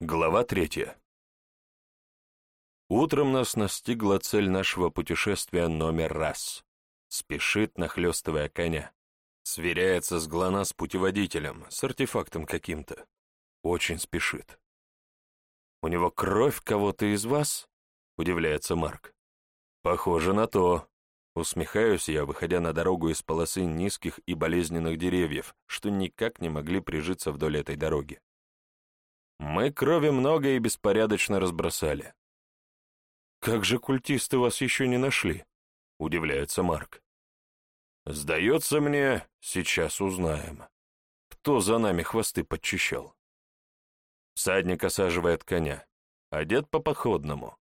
Глава третья. Утром нас настигла цель нашего путешествия номер раз. Спешит, нахлёстывая коня. Сверяется с ГЛОНАСС путеводителем, с артефактом каким-то. Очень спешит. «У него кровь кого-то из вас?» — удивляется Марк. «Похоже на то», Усмехаюсь я, выходя на дорогу из полосы низких и болезненных деревьев, что никак не могли прижиться вдоль этой дороги. Мы крови много и беспорядочно разбросали. «Как же культисты вас еще не нашли?» — удивляется Марк. «Сдается мне, сейчас узнаем. Кто за нами хвосты подчищал?» Всадник осаживает коня, одет по походному.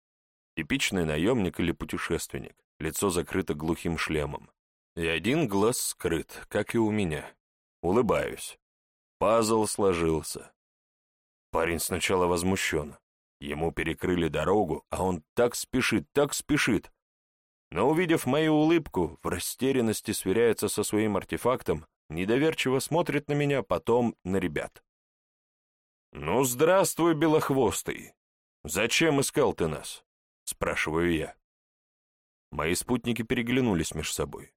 Типичный наемник или путешественник лицо закрыто глухим шлемом. И один глаз скрыт, как и у меня. Улыбаюсь. Пазл сложился. Парень сначала возмущен. Ему перекрыли дорогу, а он так спешит, так спешит. Но, увидев мою улыбку, в растерянности сверяется со своим артефактом, недоверчиво смотрит на меня, потом на ребят. «Ну, здравствуй, белохвостый! Зачем искал ты нас?» — спрашиваю я. Мои спутники переглянулись между собой.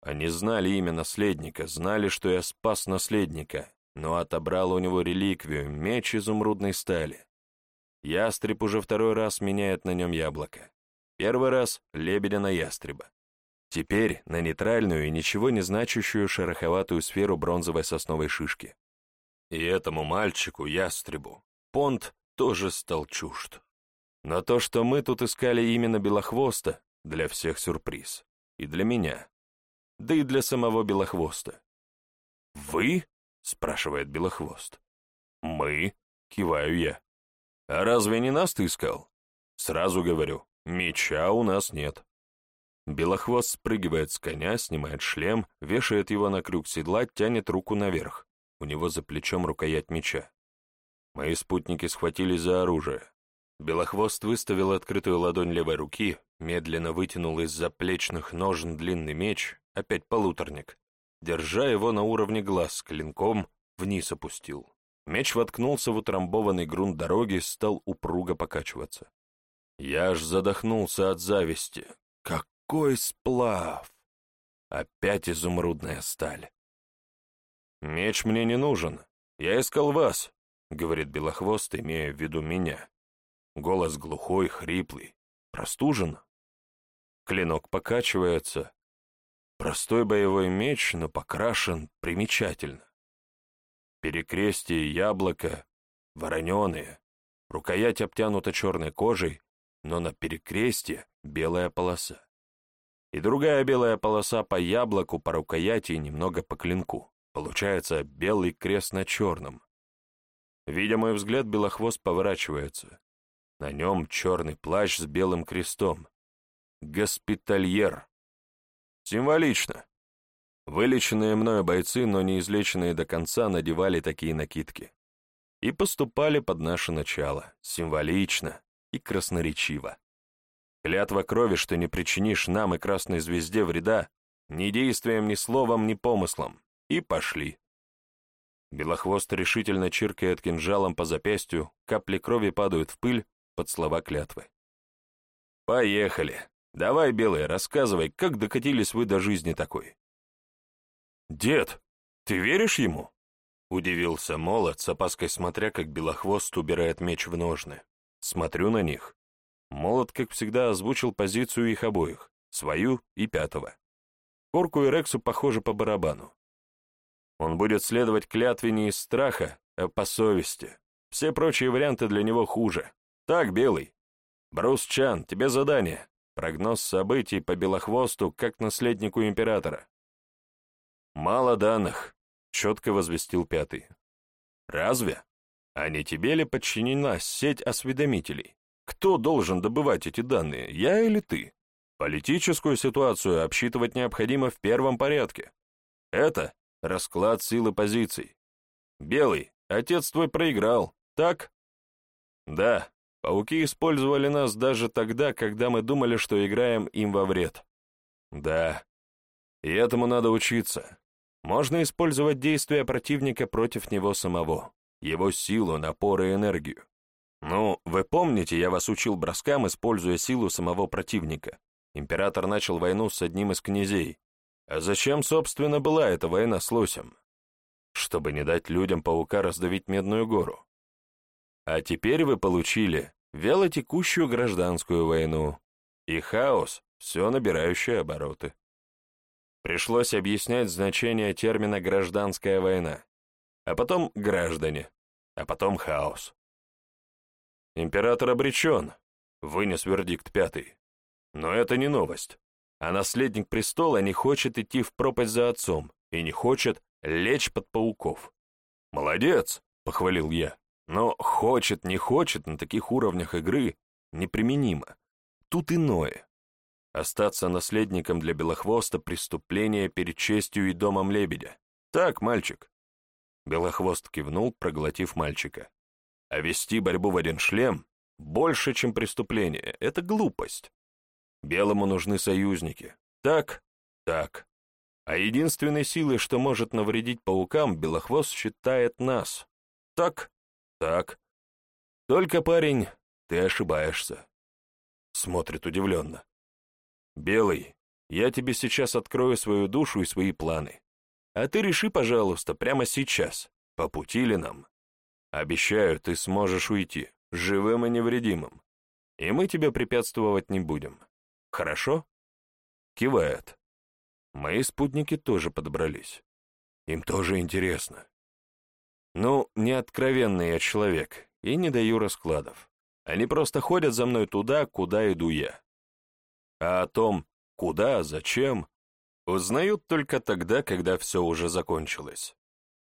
Они знали имя наследника, знали, что я спас наследника, но отобрал у него реликвию, меч изумрудной стали. Ястреб уже второй раз меняет на нем яблоко. Первый раз — лебедя на ястреба. Теперь на нейтральную и ничего не значащую шероховатую сферу бронзовой сосновой шишки. И этому мальчику, ястребу, понт тоже стал чужд. Но то, что мы тут искали именно Белохвоста, для всех сюрприз. И для меня. Да и для самого Белохвоста. «Вы?» — спрашивает Белохвост. «Мы?» — киваю я. «А разве не нас ты искал?» «Сразу говорю, меча у нас нет». Белохвост спрыгивает с коня, снимает шлем, вешает его на крюк седла, тянет руку наверх. У него за плечом рукоять меча. Мои спутники схватились за оружие. Белохвост выставил открытую ладонь левой руки, медленно вытянул из заплечных ножен длинный меч, опять полуторник, держа его на уровне глаз, клинком вниз опустил. Меч воткнулся в утрамбованный грунт дороги, стал упруго покачиваться. Я аж задохнулся от зависти. Какой сплав! Опять изумрудная сталь. «Меч мне не нужен. Я искал вас», — говорит Белохвост, имея в виду меня. Голос глухой, хриплый. Простужен? Клинок покачивается. Простой боевой меч, но покрашен примечательно. Перекрестие яблоко, вороненые. Рукоять обтянута черной кожей, но на перекрестье белая полоса. И другая белая полоса по яблоку, по рукояти и немного по клинку. Получается белый крест на черном. Видя мой взгляд, белохвост поворачивается. На нем черный плащ с белым крестом. Госпитальер. Символично. Вылеченные мною бойцы, но не излеченные до конца, надевали такие накидки. И поступали под наше начало, символично и красноречиво. Клятва крови, что не причинишь нам и Красной Звезде вреда, ни действием, ни словом, ни помыслом. И пошли. Белохвост решительно чиркает кинжалом по запястью, капли крови падают в пыль, под слова клятвы. «Поехали. Давай, Белый, рассказывай, как докатились вы до жизни такой?» «Дед, ты веришь ему?» Удивился молот, с опаской смотря, как Белохвост убирает меч в ножны. Смотрю на них. Молот, как всегда, озвучил позицию их обоих, свою и пятого. Корку и Рексу, похоже, по барабану. Он будет следовать клятве не из страха, а по совести. Все прочие варианты для него хуже. Так, Белый. Брус Чан, тебе задание. Прогноз событий по Белохвосту как наследнику императора. Мало данных, четко возвестил пятый. Разве? А не тебе ли подчинена сеть осведомителей? Кто должен добывать эти данные, я или ты? Политическую ситуацию обсчитывать необходимо в первом порядке. Это расклад силы позиций. Белый, отец твой проиграл, так? Да, Пауки использовали нас даже тогда, когда мы думали, что играем им во вред. Да, и этому надо учиться. Можно использовать действия противника против него самого. его силу, напор и энергию. Ну, вы помните, я вас учил броскам, используя силу самого противника. Император начал войну с одним из князей. А зачем, собственно, была эта война с Лосем? Чтобы не дать людям паука раздавить Медную гору. А теперь вы получили вялотекущую гражданскую войну и хаос, все набирающие обороты. Пришлось объяснять значение термина «гражданская война», а потом «граждане», а потом «хаос». Император обречен, вынес вердикт пятый. Но это не новость. А наследник престола не хочет идти в пропасть за отцом и не хочет лечь под пауков. «Молодец!» — похвалил я. Но хочет, не хочет на таких уровнях игры неприменимо. Тут иное. Остаться наследником для Белохвоста — преступление перед честью и домом лебедя. Так, мальчик. Белохвост кивнул, проглотив мальчика. А вести борьбу в один шлем больше, чем преступление. Это глупость. Белому нужны союзники. Так, так. А единственной силой, что может навредить паукам, Белохвост считает нас. Так, так. Только, парень, ты ошибаешься. Смотрит удивленно. «Белый, я тебе сейчас открою свою душу и свои планы. А ты реши, пожалуйста, прямо сейчас, по пути ли нам. Обещаю, ты сможешь уйти, живым и невредимым. И мы тебе препятствовать не будем. Хорошо?» Кивает. Мои спутники тоже подобрались. Им тоже интересно. Ну, не откровенный я человек, и не даю раскладов. Они просто ходят за мной туда, куда иду я а о том, куда, зачем, узнают только тогда, когда все уже закончилось.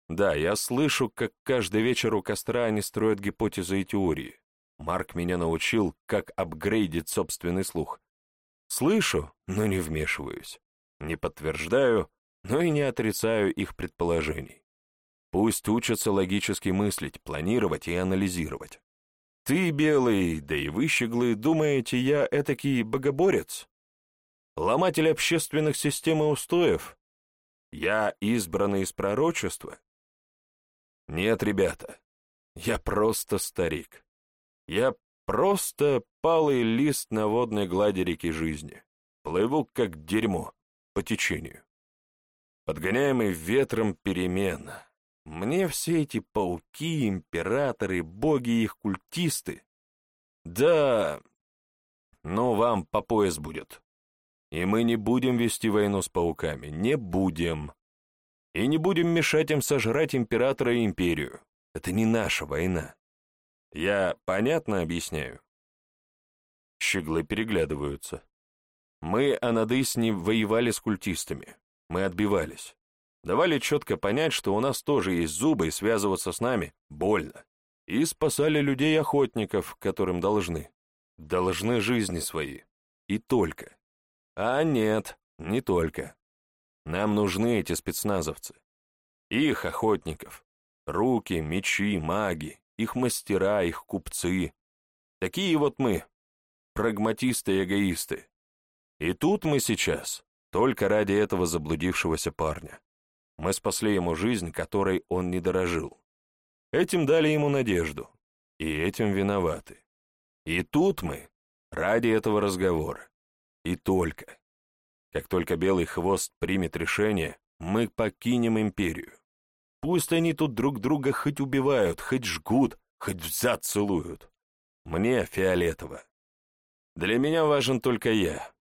Да, я слышу, как каждый вечер у костра они строят гипотезы и теории. Марк меня научил, как апгрейдить собственный слух. Слышу, но не вмешиваюсь. Не подтверждаю, но и не отрицаю их предположений. Пусть учатся логически мыслить, планировать и анализировать. Ты, Белый, да и вы, думаете, я этакий богоборец? Ломатель общественных систем и устоев? Я избранный из пророчества? Нет, ребята, я просто старик. Я просто палый лист на водной глади реки жизни. Плыву, как дерьмо, по течению. Подгоняемый ветром перемен. Мне все эти пауки, императоры, боги и их культисты. Да, ну вам по пояс будет. И мы не будем вести войну с пауками, не будем. И не будем мешать им сожрать императора и империю. Это не наша война. Я понятно объясняю? Щеглы переглядываются. Мы, анады, с ним воевали с культистами. Мы отбивались. Давали четко понять, что у нас тоже есть зубы, и связываться с нами больно. И спасали людей-охотников, которым должны. Должны жизни свои. И только. А нет, не только. Нам нужны эти спецназовцы. Их охотников. Руки, мечи, маги, их мастера, их купцы. Такие вот мы, прагматисты и эгоисты. И тут мы сейчас, только ради этого заблудившегося парня. Мы спасли ему жизнь, которой он не дорожил. Этим дали ему надежду, и этим виноваты. И тут мы ради этого разговора. И только. Как только Белый Хвост примет решение, мы покинем империю. Пусть они тут друг друга хоть убивают, хоть жгут, хоть взад целуют. Мне фиолетово. Для меня важен только я.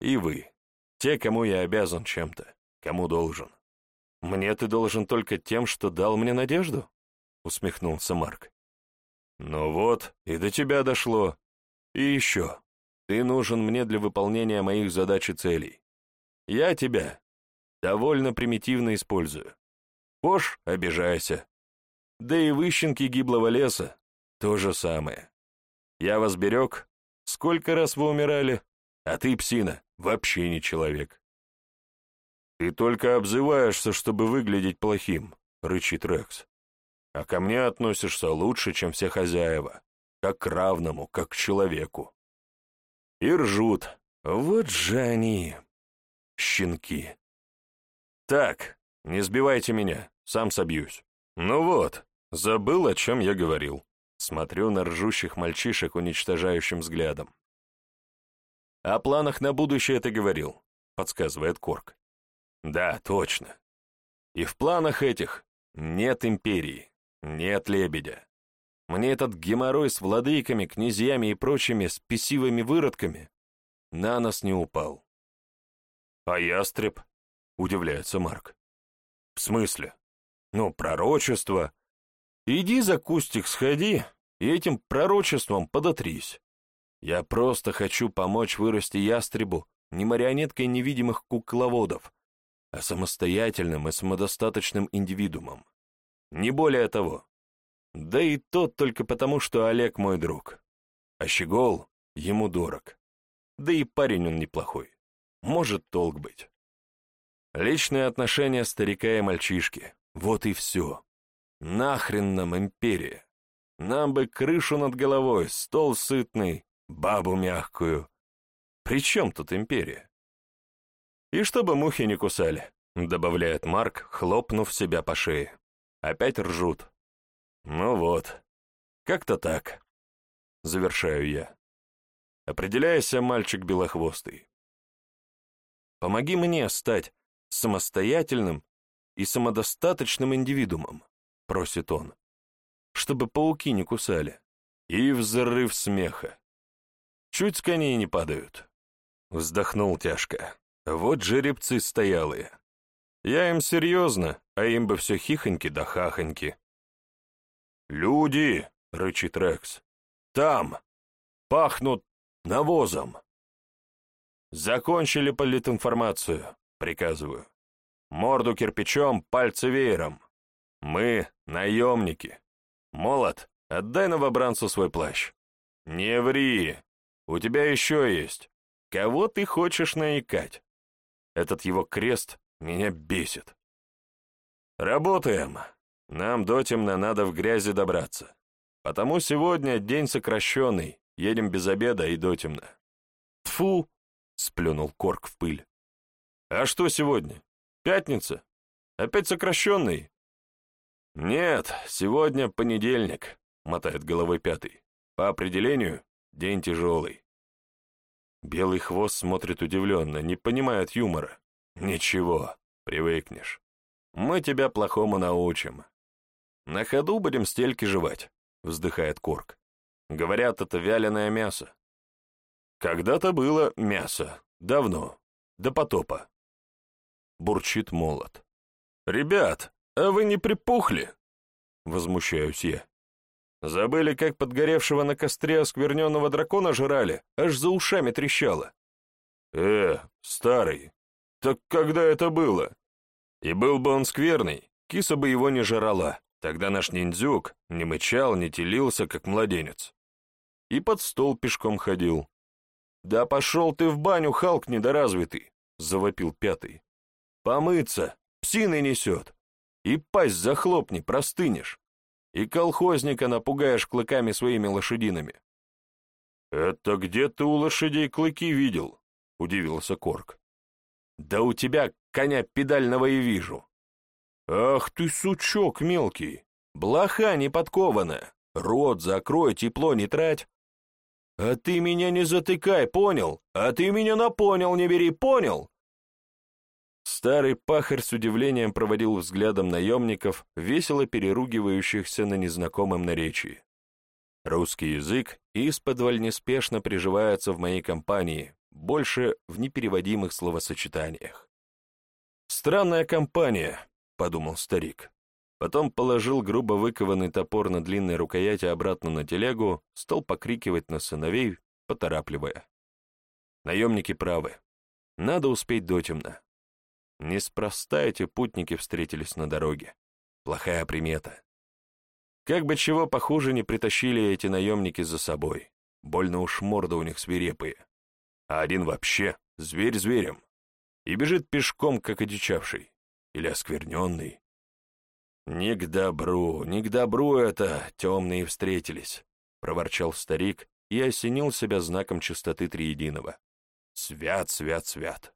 И вы. Те, кому я обязан чем-то, кому должен. Мне ты должен только тем, что дал мне надежду? Усмехнулся Марк. Ну вот, и до тебя дошло. И еще. Ты нужен мне для выполнения моих задач и целей. Я тебя довольно примитивно использую. Пош, обижайся. Да и выщенки гиблого леса — то же самое. Я вас берег, сколько раз вы умирали, а ты, псина, вообще не человек. Ты только обзываешься, чтобы выглядеть плохим, — рычит Рекс. А ко мне относишься лучше, чем все хозяева, как к равному, как к человеку. И ржут. Вот же они, щенки. Так, не сбивайте меня, сам собьюсь. Ну вот, Забыл, о чем я говорил. Смотрю на ржущих мальчишек уничтожающим взглядом. «О планах на будущее ты говорил», — подсказывает Корк. «Да, точно. И в планах этих нет империи, нет лебедя. Мне этот геморрой с владыками, князьями и прочими спесивыми выродками на нас не упал». «А ястреб?» — удивляется Марк. «В смысле? Ну, пророчество. Иди за кустик сходи и этим пророчеством подотрись. Я просто хочу помочь вырасти ястребу не марионеткой невидимых кукловодов, а самостоятельным и самодостаточным индивидуумом. Не более того. Да и тот только потому, что Олег мой друг. А Щегол ему дорог. Да и парень он неплохой. Может толк быть. Личные отношения старика и мальчишки. Вот и все. Нахрен нам империя? Нам бы крышу над головой, стол сытный, бабу мягкую. При чем тут империя? И чтобы мухи не кусали, добавляет Марк, хлопнув себя по шее. Опять ржут. Ну вот, как-то так. Завершаю я. Определяйся, мальчик белохвостый. Помоги мне стать самостоятельным и самодостаточным индивидуумом, просит он, чтобы пауки не кусали. И взрыв смеха. Чуть с коней не падают. Вздохнул тяжко. Вот жеребцы стоялые. Я им серьезно, а им бы все хихоньки да хахоньки. «Люди!» — рычит Рекс. «Там! Пахнут навозом!» «Закончили политинформацию», — приказываю. «Морду кирпичом, пальцы веером. Мы — наемники. Молот, отдай новобранцу свой плащ. Не ври, у тебя еще есть. Кого ты хочешь наикать? Этот его крест меня бесит. Работаем. Нам дотемно надо в грязи добраться. Потому сегодня день сокращенный, едем без обеда и дотемно. Тфу, сплюнул Корк в пыль. А что сегодня? Пятница? Опять сокращенный? Нет, сегодня понедельник, мотает головой пятый. По определению, день тяжелый. Белый хвост смотрит удивленно, не понимает юмора. Ничего, привыкнешь. Мы тебя плохому научим. На ходу будем стельки жевать, вздыхает Корк. Говорят, это вяленое мясо. Когда-то было мясо, давно, до потопа. Бурчит молот. Ребят, а вы не припухли? Возмущаюсь я. Забыли, как подгоревшего на костре оскверненного дракона жрали, аж за ушами трещало. Э, старый, так когда это было? И был бы он скверный, киса бы его не жрала, тогда наш ниндзюк не мычал, не телился, как младенец. И под стол пешком ходил. «Да пошел ты в баню, Халк недоразвитый!» — завопил пятый. «Помыться! Псины несет! И пасть захлопни, простынешь!» И колхозника напугаешь клыками своими лошадиными». «Это где ты у лошадей клыки видел?» — удивился Корк. «Да у тебя коня педального и вижу». «Ах ты, сучок мелкий! Блоха не подкованная! Рот закрой, тепло не трать!» «А ты меня не затыкай, понял? А ты меня на понял не бери, понял?» Старый пахарь с удивлением проводил взглядом наемников, весело переругивающихся на незнакомом наречии. Русский язык исподволь неспешно приживается в моей компании, больше в непереводимых словосочетаниях. «Странная компания», — подумал старик. Потом положил грубо выкованный топор на длинной рукояти обратно на телегу, стал покрикивать на сыновей, поторапливая. Наемники правы. Надо успеть дотемно. Неспроста эти путники встретились на дороге. Плохая примета. Как бы чего похуже не притащили эти наемники за собой. Больно уж морда у них свирепые. А один вообще зверь зверем. И бежит пешком, как одичавший. Или оскверненный. «Не к добру, не к добру это, темные встретились», — проворчал старик и осенил себя знаком чистоты Триединого. «Свят, свят, свят».